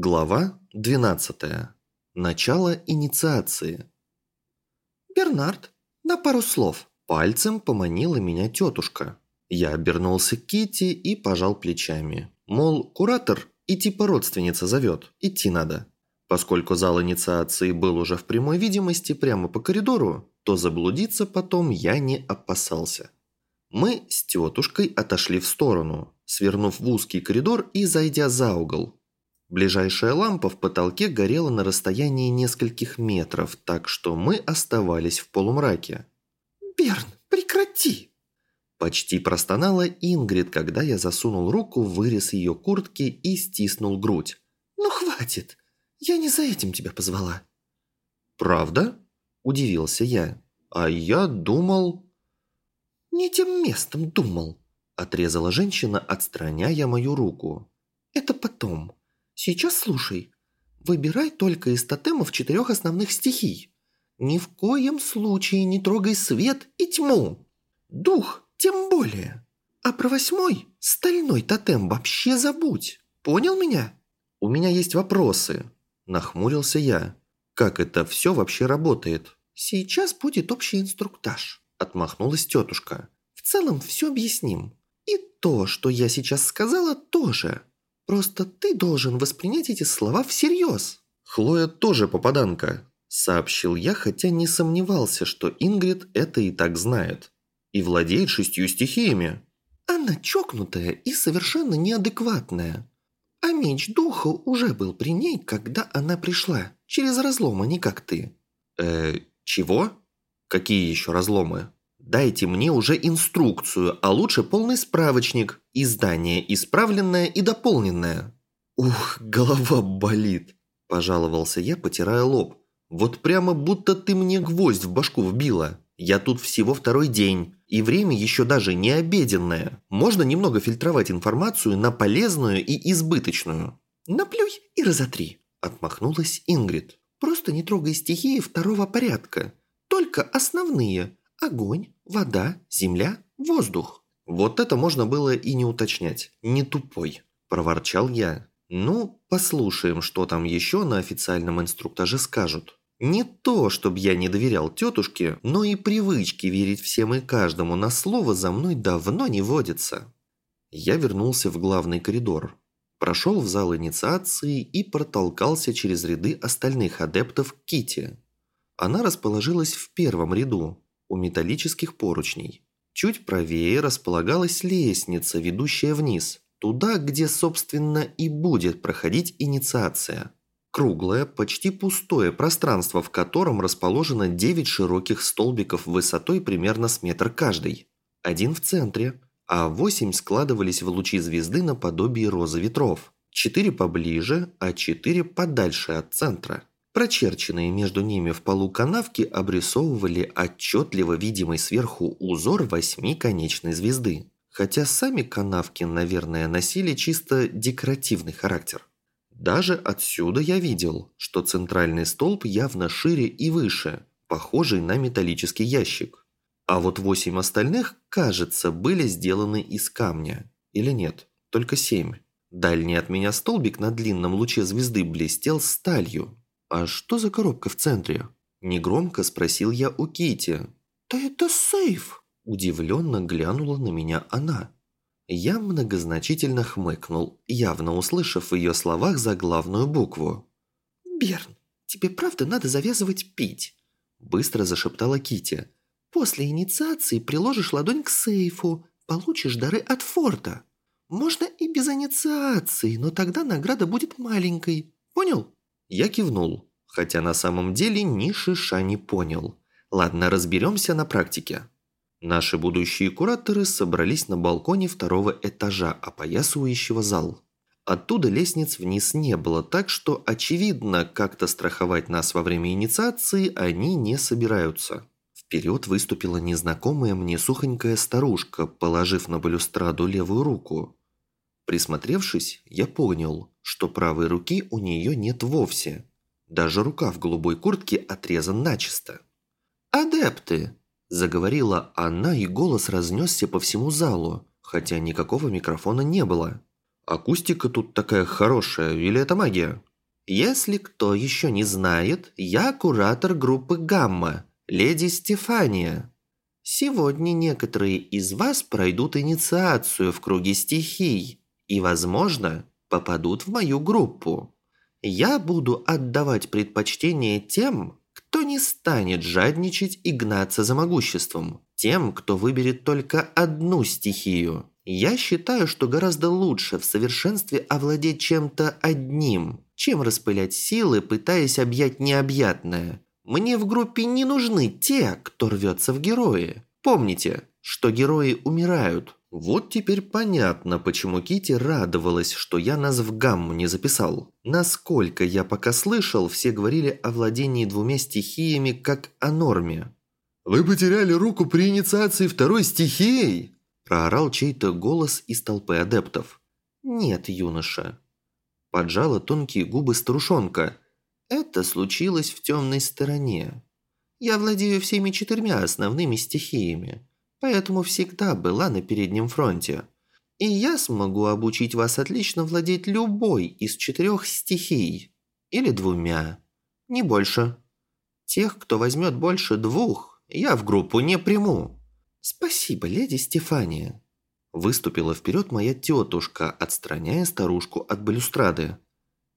Глава 12. Начало инициации. «Бернард, на пару слов». Пальцем поманила меня тетушка. Я обернулся к Кити и пожал плечами. Мол, куратор и типа родственница зовет, идти надо. Поскольку зал инициации был уже в прямой видимости прямо по коридору, то заблудиться потом я не опасался. Мы с тетушкой отошли в сторону, свернув в узкий коридор и зайдя за угол, Ближайшая лампа в потолке горела на расстоянии нескольких метров, так что мы оставались в полумраке. «Берн, прекрати!» Почти простонала Ингрид, когда я засунул руку в вырез ее куртки и стиснул грудь. «Ну хватит! Я не за этим тебя позвала!» «Правда?» – удивился я. «А я думал...» «Не тем местом думал», – отрезала женщина, отстраняя мою руку. «Это потом. Сейчас слушай. Выбирай только из тотемов четырех основных стихий. Ни в коем случае не трогай свет и тьму. Дух тем более. А про восьмой, стальной тотем вообще забудь. Понял меня? У меня есть вопросы. Нахмурился я. Как это все вообще работает? Сейчас будет общий инструктаж. Отмахнулась тетушка. В целом все объясним. И то, что я сейчас сказала, тоже. Просто ты должен воспринять эти слова всерьез». «Хлоя тоже попаданка», – сообщил я, хотя не сомневался, что Ингрид это и так знает. «И владеет шестью стихиями». «Она чокнутая и совершенно неадекватная. А меч духа уже был при ней, когда она пришла. Через разлом, а не как ты». «Э, чего? Какие еще разломы?» Дайте мне уже инструкцию, а лучше полный справочник. Издание исправленное и дополненное». «Ух, голова болит», – пожаловался я, потирая лоб. «Вот прямо будто ты мне гвоздь в башку вбила. Я тут всего второй день, и время еще даже не обеденное. Можно немного фильтровать информацию на полезную и избыточную». «Наплюй и разотри», – отмахнулась Ингрид. «Просто не трогай стихии второго порядка. Только основные, Огонь, вода, земля, воздух. Вот это можно было и не уточнять. Не тупой, проворчал я. Ну, послушаем, что там еще на официальном инструктаже скажут. Не то, чтобы я не доверял тетушке, но и привычки верить всем и каждому на слово за мной давно не водится. Я вернулся в главный коридор, прошел в зал инициации и протолкался через ряды остальных адептов Кити. Она расположилась в первом ряду, у металлических поручней. Чуть правее располагалась лестница, ведущая вниз, туда, где, собственно, и будет проходить инициация. Круглое, почти пустое пространство, в котором расположено 9 широких столбиков высотой примерно с метр каждый. Один в центре, а 8 складывались в лучи звезды наподобие розы ветров. Четыре поближе, а четыре подальше от центра. Прочерченные между ними в полу канавки обрисовывали отчетливо видимый сверху узор восьмиконечной звезды. Хотя сами канавки, наверное, носили чисто декоративный характер. Даже отсюда я видел, что центральный столб явно шире и выше, похожий на металлический ящик. А вот восемь остальных, кажется, были сделаны из камня. Или нет, только семь. Дальний от меня столбик на длинном луче звезды блестел сталью, «А что за коробка в центре?» Негромко спросил я у Кити. «Да это сейф!» Удивленно глянула на меня она. Я многозначительно хмыкнул, явно услышав в ее словах заглавную букву. «Берн, тебе правда надо завязывать пить?» Быстро зашептала Кити. «После инициации приложишь ладонь к сейфу, получишь дары от форта. Можно и без инициации, но тогда награда будет маленькой. Понял?» Я кивнул, хотя на самом деле ни шиша не понял. Ладно, разберемся на практике. Наши будущие кураторы собрались на балконе второго этажа, опоясывающего зал. Оттуда лестниц вниз не было, так что, очевидно, как-то страховать нас во время инициации они не собираются. Вперед выступила незнакомая мне сухонькая старушка, положив на балюстраду левую руку. Присмотревшись, я понял, что правой руки у нее нет вовсе. Даже рука в голубой куртке отрезан начисто. «Адепты!» – заговорила она, и голос разнесся по всему залу, хотя никакого микрофона не было. «Акустика тут такая хорошая, или это магия?» Если кто еще не знает, я куратор группы «Гамма», леди Стефания. Сегодня некоторые из вас пройдут инициацию в круге стихий и, возможно, попадут в мою группу. Я буду отдавать предпочтение тем, кто не станет жадничать и гнаться за могуществом, тем, кто выберет только одну стихию. Я считаю, что гораздо лучше в совершенстве овладеть чем-то одним, чем распылять силы, пытаясь объять необъятное. Мне в группе не нужны те, кто рвется в герои. Помните, что герои умирают. Вот теперь понятно, почему Кити радовалась, что я нас в гамму не записал. Насколько я пока слышал, все говорили о владении двумя стихиями как о норме. «Вы потеряли руку при инициации второй стихией?» Проорал чей-то голос из толпы адептов. «Нет, юноша». Поджала тонкие губы старушонка. «Это случилось в темной стороне. Я владею всеми четырьмя основными стихиями поэтому всегда была на переднем фронте. И я смогу обучить вас отлично владеть любой из четырех стихий. Или двумя. Не больше. Тех, кто возьмет больше двух, я в группу не приму. Спасибо, леди Стефания. Выступила вперед моя тетушка, отстраняя старушку от балюстрады.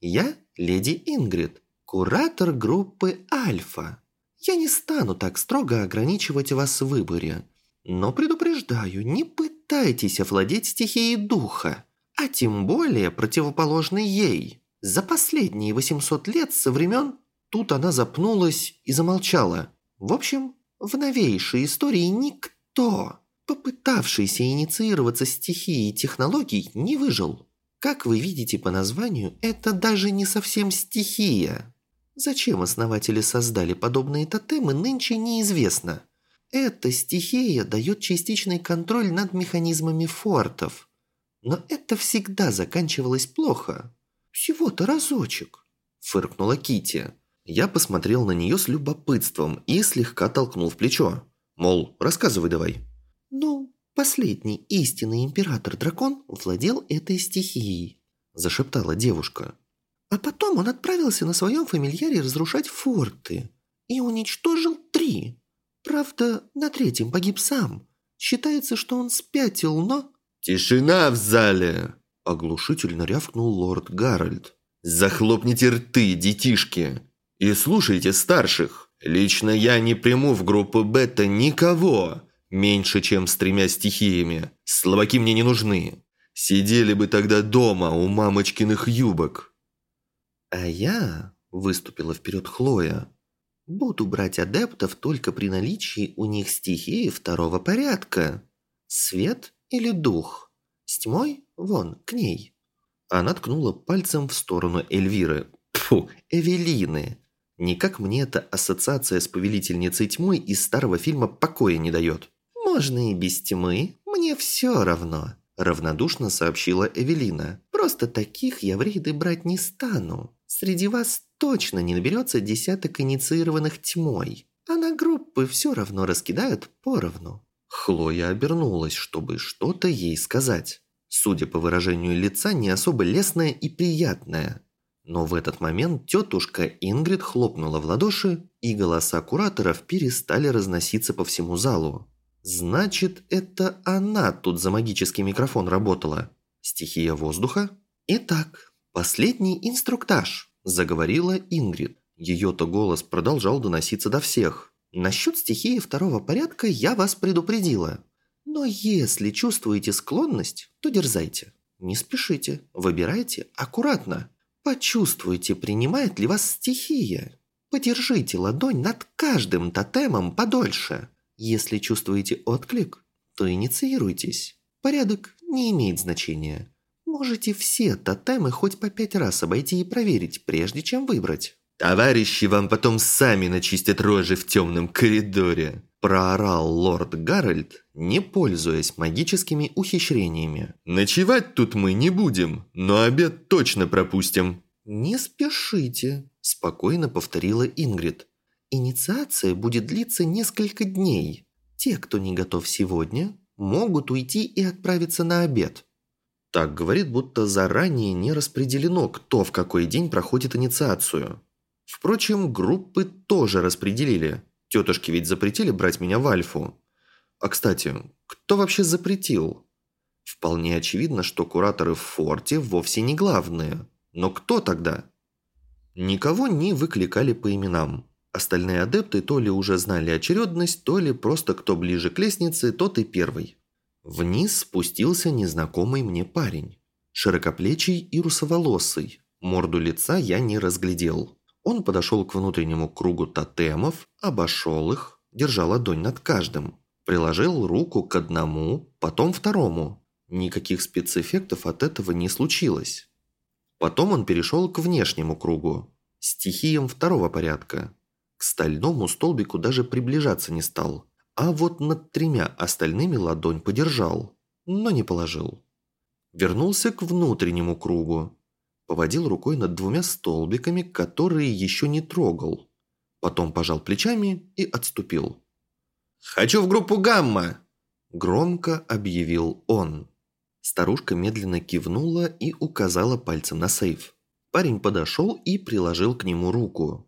Я леди Ингрид, куратор группы Альфа. Я не стану так строго ограничивать вас в выборе. Но предупреждаю, не пытайтесь овладеть стихией духа, а тем более противоположной ей. За последние 800 лет со времен... Тут она запнулась и замолчала. В общем, в новейшей истории никто, попытавшийся инициироваться стихией технологий, не выжил. Как вы видите по названию, это даже не совсем стихия. Зачем основатели создали подобные тотемы, нынче неизвестно. Эта стихия дает частичный контроль над механизмами фортов. Но это всегда заканчивалось плохо. Всего-то разочек, фыркнула Кити. Я посмотрел на нее с любопытством и слегка толкнул в плечо. Мол, рассказывай давай. Ну, последний истинный император-дракон владел этой стихией, зашептала девушка. А потом он отправился на своем фамильяре разрушать форты и уничтожил три. Правда, на третьем погиб сам. Считается, что он спятил, но...» «Тишина в зале!» – оглушительно рявкнул лорд Гарольд. «Захлопните рты, детишки! И слушайте старших! Лично я не приму в группу бета никого, меньше, чем с тремя стихиями. Слабаки мне не нужны. Сидели бы тогда дома у мамочкиных юбок». «А я...» – выступила вперед Хлоя. Буду брать адептов только при наличии у них стихии второго порядка. Свет или дух. С тьмой вон, к ней. Она ткнула пальцем в сторону Эльвиры. Фу, Эвелины. Никак мне эта ассоциация с повелительницей тьмы из старого фильма покоя не дает. Можно и без тьмы, мне все равно. Равнодушно сообщила Эвелина. Просто таких я в рейды брать не стану. Среди вас точно не наберется десяток инициированных тьмой, а на группы все равно раскидают поровну». Хлоя обернулась, чтобы что-то ей сказать. Судя по выражению лица, не особо лестное и приятное. Но в этот момент тетушка Ингрид хлопнула в ладоши, и голоса кураторов перестали разноситься по всему залу. Значит, это она тут за магический микрофон работала. Стихия воздуха? Итак, последний инструктаж заговорила Ингрид. Ее-то голос продолжал доноситься до всех. «Насчет стихии второго порядка я вас предупредила. Но если чувствуете склонность, то дерзайте. Не спешите, выбирайте аккуратно. Почувствуйте, принимает ли вас стихия. Подержите ладонь над каждым тотемом подольше. Если чувствуете отклик, то инициируйтесь. Порядок не имеет значения. Можете все тотемы хоть по пять раз обойти и проверить, прежде чем выбрать. «Товарищи вам потом сами начистят рожи в темном коридоре», проорал лорд Гарольд, не пользуясь магическими ухищрениями. «Ночевать тут мы не будем, но обед точно пропустим». «Не спешите», – спокойно повторила Ингрид. «Инициация будет длиться несколько дней. Те, кто не готов сегодня, могут уйти и отправиться на обед. Так говорит, будто заранее не распределено, кто в какой день проходит инициацию. Впрочем, группы тоже распределили. Тетушки ведь запретили брать меня в Альфу. А кстати, кто вообще запретил? Вполне очевидно, что кураторы в форте вовсе не главные. Но кто тогда? Никого не выкликали по именам. Остальные адепты то ли уже знали очередность, то ли просто кто ближе к лестнице, тот и первый. Вниз спустился незнакомый мне парень. Широкоплечий и русоволосый. Морду лица я не разглядел. Он подошел к внутреннему кругу тотемов, обошел их, держал ладонь над каждым. Приложил руку к одному, потом второму. Никаких спецэффектов от этого не случилось. Потом он перешел к внешнему кругу. Стихиям второго порядка. К стальному столбику даже приближаться не стал а вот над тремя остальными ладонь подержал, но не положил. Вернулся к внутреннему кругу. Поводил рукой над двумя столбиками, которые еще не трогал. Потом пожал плечами и отступил. «Хочу в группу Гамма!» Громко объявил он. Старушка медленно кивнула и указала пальцем на сейф. Парень подошел и приложил к нему руку.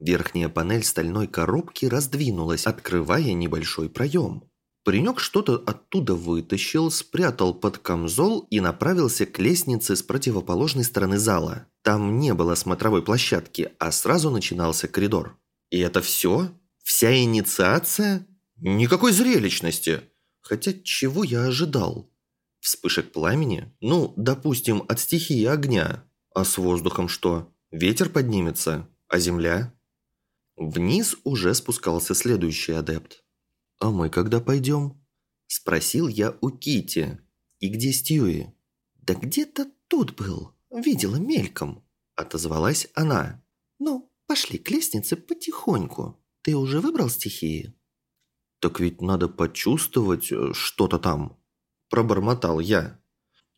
Верхняя панель стальной коробки раздвинулась, открывая небольшой проем. Паренек что-то оттуда вытащил, спрятал под камзол и направился к лестнице с противоположной стороны зала. Там не было смотровой площадки, а сразу начинался коридор. И это все? Вся инициация? Никакой зрелищности! Хотя чего я ожидал? Вспышек пламени? Ну, допустим, от стихии огня. А с воздухом что? Ветер поднимется? А земля? Вниз уже спускался следующий адепт. «А мы когда пойдем?» Спросил я у Кити. «И где Стьюи?» «Да где-то тут был. Видела мельком», отозвалась она. «Ну, пошли к лестнице потихоньку. Ты уже выбрал стихии?» «Так ведь надо почувствовать э, что-то там», пробормотал я.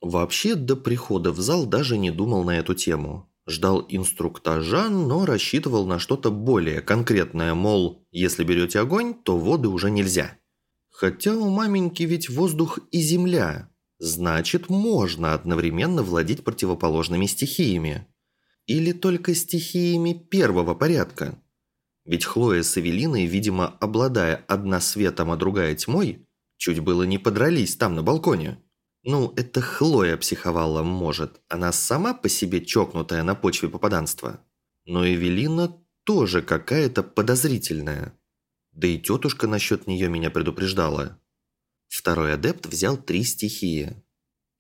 Вообще, до прихода в зал даже не думал на эту тему. Ждал инструктажа, но рассчитывал на что-то более конкретное, мол, если берете огонь, то воды уже нельзя. Хотя у маменьки ведь воздух и земля. Значит, можно одновременно владеть противоположными стихиями. Или только стихиями первого порядка. Ведь Хлоя с Эвелиной, видимо, обладая одна светом, а другая тьмой, чуть было не подрались там на балконе. Ну, это Хлоя психовала, может. Она сама по себе чокнутая на почве попаданства. Но Эвелина тоже какая-то подозрительная. Да и тетушка насчет нее меня предупреждала. Второй адепт взял три стихии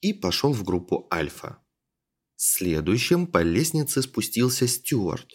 и пошел в группу Альфа. Следующим по лестнице спустился Стюарт.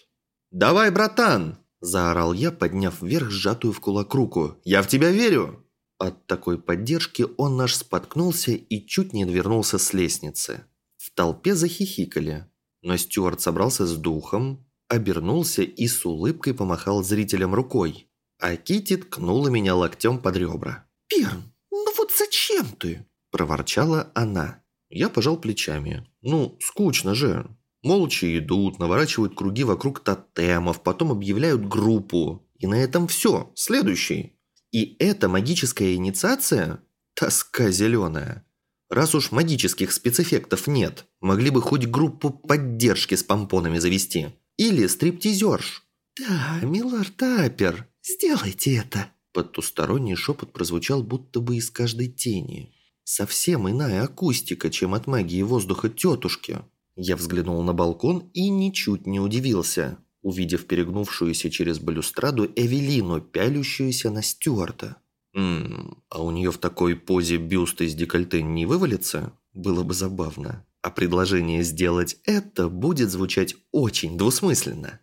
«Давай, братан!» – заорал я, подняв вверх сжатую в кулак руку. «Я в тебя верю!» От такой поддержки он наш споткнулся и чуть не вернулся с лестницы. В толпе захихикали, но Стюарт собрался с духом, обернулся и с улыбкой помахал зрителям рукой, а Кити ткнула меня локтем под ребра. «Перн, ну вот зачем ты?» – проворчала она. Я пожал плечами. «Ну, скучно же. Молча идут, наворачивают круги вокруг тотемов, потом объявляют группу. И на этом все. Следующий». И эта магическая инициация – тоска зеленая. Раз уж магических спецэффектов нет, могли бы хоть группу поддержки с помпонами завести. Или стриптизерш. «Да, милорд Таппер, сделайте это!» Потусторонний шепот прозвучал будто бы из каждой тени. Совсем иная акустика, чем от магии воздуха тетушки. Я взглянул на балкон и ничуть не удивился увидев перегнувшуюся через балюстраду Эвелину, пялющуюся на Стюарта. «Ммм, а у нее в такой позе бюст из декольте не вывалится? Было бы забавно. А предложение сделать это будет звучать очень двусмысленно».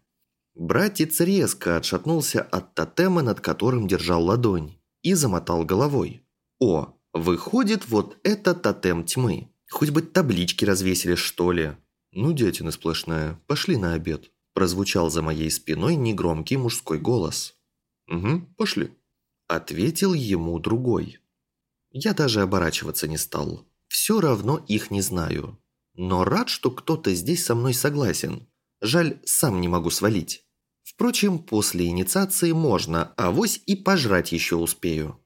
Братец резко отшатнулся от тотема, над которым держал ладонь, и замотал головой. «О, выходит, вот это тотем тьмы. Хоть бы таблички развесили, что ли. Ну, дятина сплошная, пошли на обед». Прозвучал за моей спиной негромкий мужской голос. «Угу, пошли», – ответил ему другой. Я даже оборачиваться не стал. Все равно их не знаю. Но рад, что кто-то здесь со мной согласен. Жаль, сам не могу свалить. Впрочем, после инициации можно, а вось и пожрать еще успею.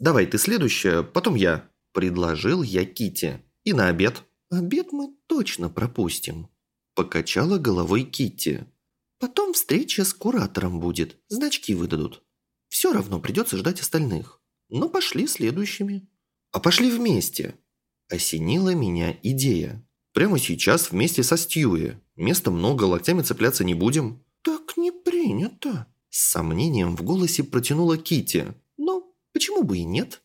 «Давай ты следующая, потом я», – предложил я Кити. «И на обед». обед мы точно пропустим», – покачала головой Китти. «Потом встреча с куратором будет, значки выдадут. Все равно придется ждать остальных. Но пошли следующими». «А пошли вместе!» Осенила меня идея. «Прямо сейчас вместе со Стьюи. Места много, локтями цепляться не будем». «Так не принято!» С сомнением в голосе протянула Кити. «Ну, почему бы и нет?»